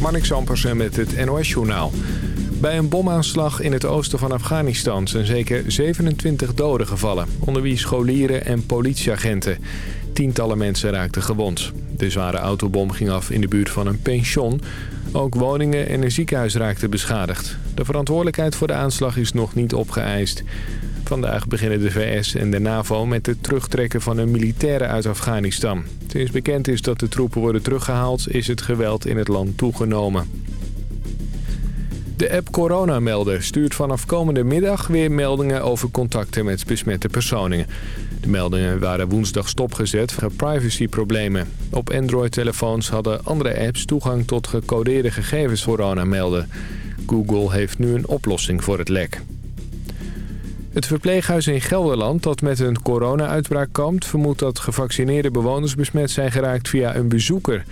Marnik Zampersen met het NOS-journaal. Bij een bomaanslag in het oosten van Afghanistan zijn zeker 27 doden gevallen. Onder wie scholieren en politieagenten. Tientallen mensen raakten gewond. De zware autobom ging af in de buurt van een pension. Ook woningen en een ziekenhuis raakten beschadigd. De verantwoordelijkheid voor de aanslag is nog niet opgeëist. Vandaag beginnen de VS en de NAVO met het terugtrekken van hun militairen uit Afghanistan. Sinds bekend is dat de troepen worden teruggehaald, is het geweld in het land toegenomen. De app Corona Melder stuurt vanaf komende middag weer meldingen over contacten met besmette personen. De meldingen waren woensdag stopgezet voor privacyproblemen. Op Android-telefoons hadden andere apps toegang tot gecodeerde gegevens Corona Melden. Google heeft nu een oplossing voor het lek. Het verpleeghuis in Gelderland dat met een corona-uitbraak kampt... vermoedt dat gevaccineerde bewoners besmet zijn geraakt via een bezoeker.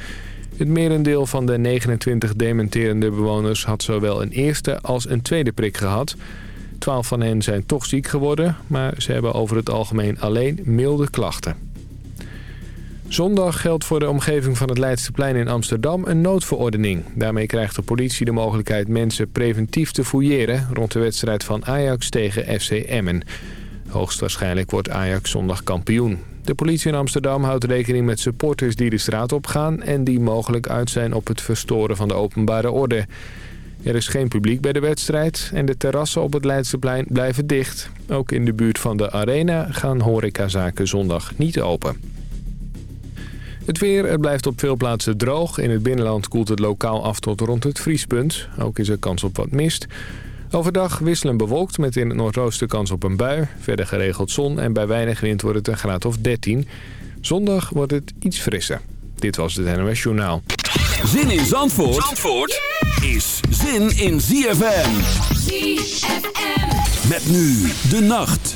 Het merendeel van de 29 dementerende bewoners had zowel een eerste als een tweede prik gehad. Twaalf van hen zijn toch ziek geworden, maar ze hebben over het algemeen alleen milde klachten. Zondag geldt voor de omgeving van het Leidseplein in Amsterdam een noodverordening. Daarmee krijgt de politie de mogelijkheid mensen preventief te fouilleren... rond de wedstrijd van Ajax tegen FC Emmen. Hoogstwaarschijnlijk wordt Ajax zondag kampioen. De politie in Amsterdam houdt rekening met supporters die de straat opgaan... en die mogelijk uit zijn op het verstoren van de openbare orde. Er is geen publiek bij de wedstrijd en de terrassen op het Leidseplein blijven dicht. Ook in de buurt van de arena gaan horecazaken zondag niet open. Het weer, het blijft op veel plaatsen droog. In het binnenland koelt het lokaal af tot rond het vriespunt. Ook is er kans op wat mist. Overdag wisselen bewolkt met in het noordoosten kans op een bui. Verder geregeld zon en bij weinig wind wordt het een graad of 13. Zondag wordt het iets frisser. Dit was het NOS Journaal. Zin in Zandvoort, Zandvoort is zin in ZFM. ZFM. Met nu de nacht.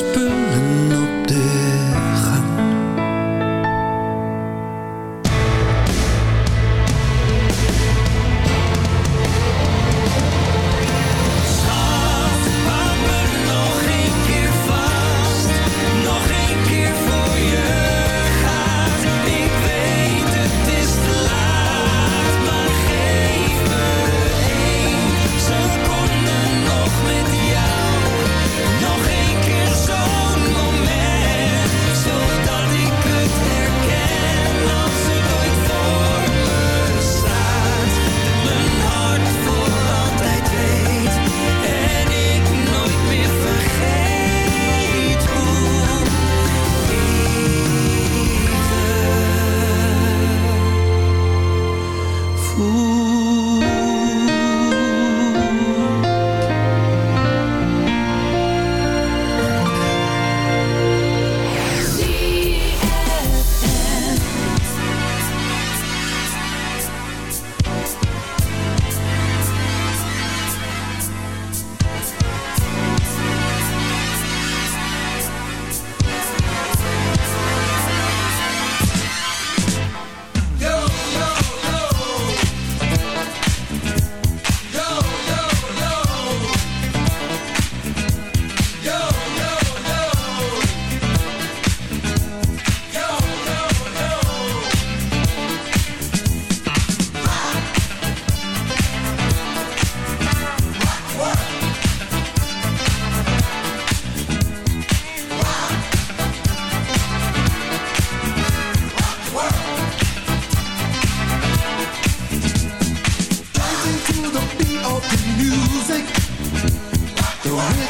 whisper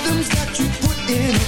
Something's got you put in.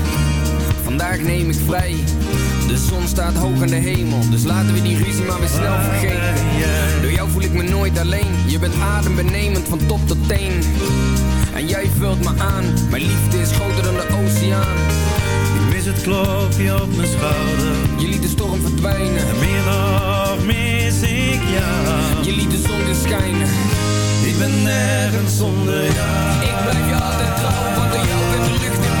Vandaag neem ik vrij. De zon staat hoog aan de hemel, dus laten we die ruzie maar weer snel vergeten. Door jou voel ik me nooit alleen. Je bent adembenemend van top tot teen. En jij vult me aan. Mijn liefde is groter dan de oceaan. Ik mis het klopje op mijn schouder. Je liet de storm verdwijnen. En meer nog mis ik jou. Je liet de zon weer schijnen. Ik ben nergens zonder jou. Ik blijf je altijd trouw, want door jou wordt de lucht weer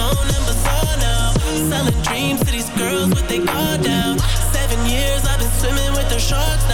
Sloan and bizarre now. Selling dreams to these girls, with they are down. Seven years I've been swimming with the sharks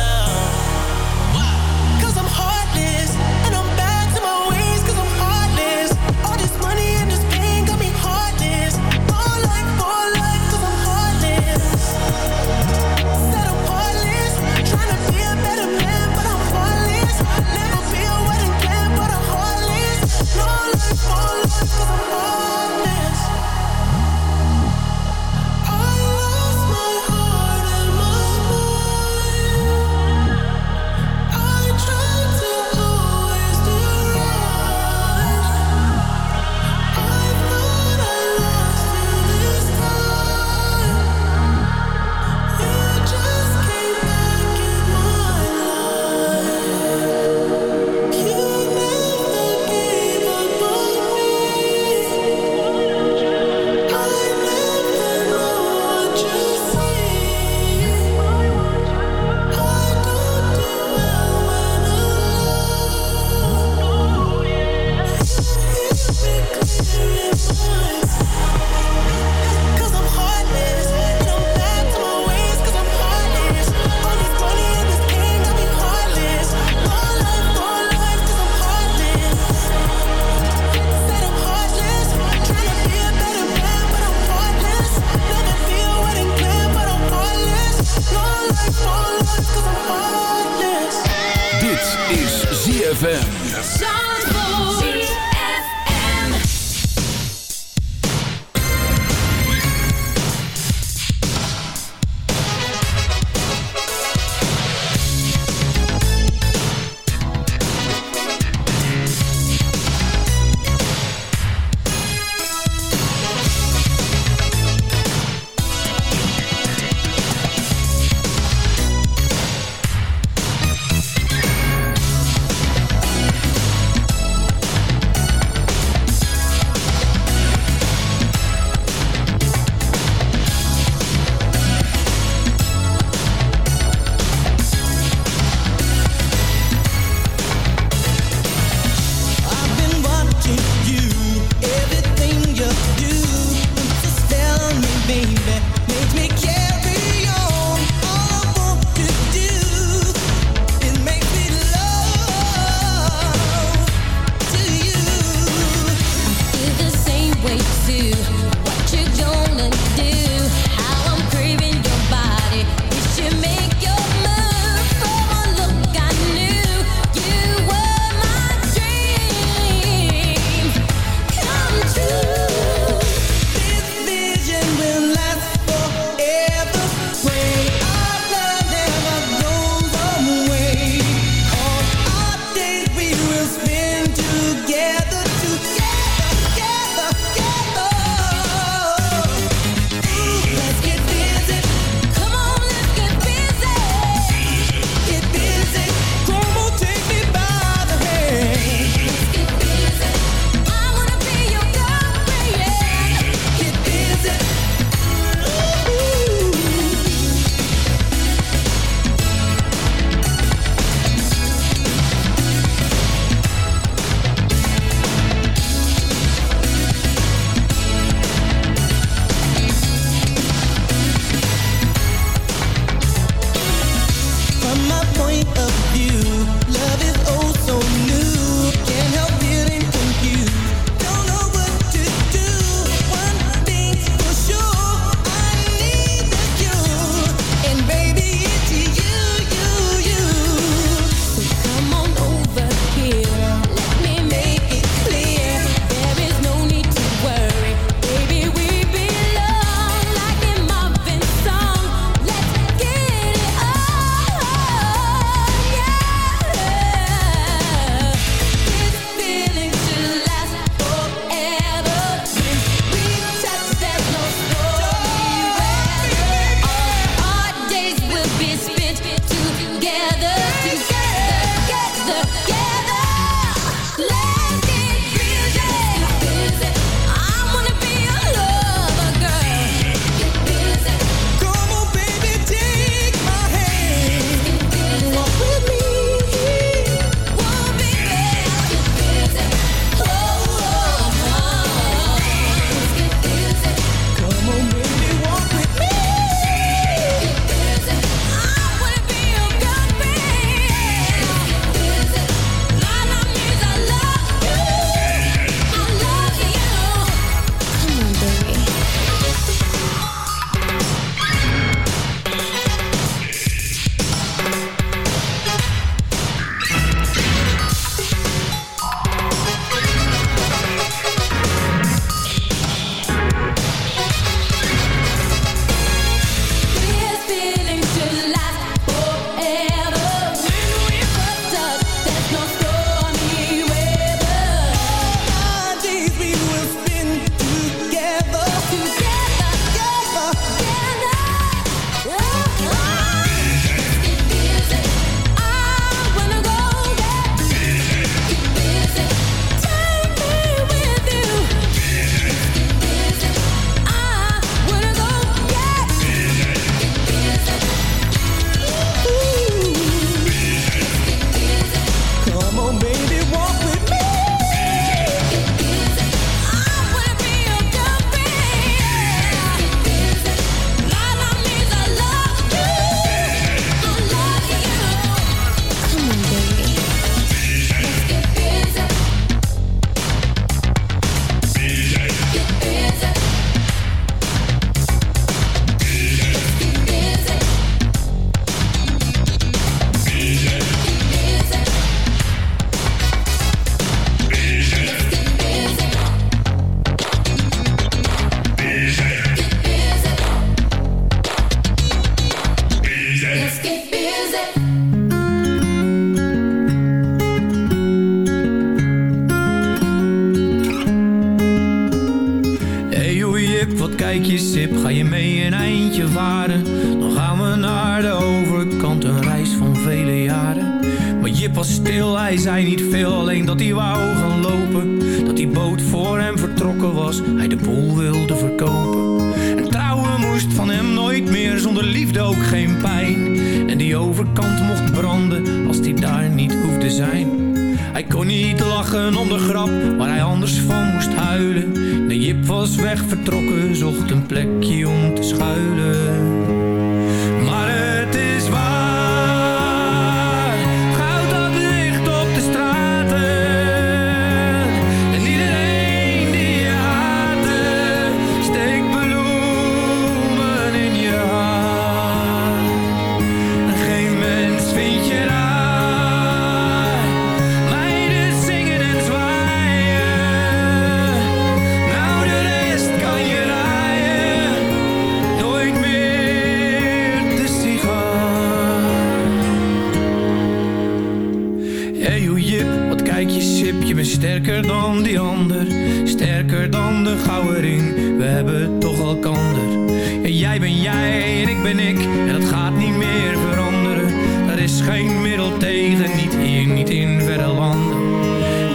tegen, niet hier, niet in verre landen.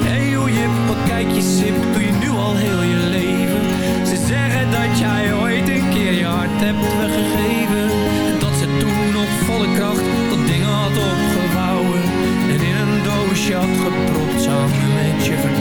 Hey hoe jip, wat kijk je sip, doe je nu al heel je leven. Ze zeggen dat jij ooit een keer je hart hebt weggegeven. Dat ze toen op volle kracht dat dingen had opgevouwen. En in een doosje had gepropt samen met je vertrouwen.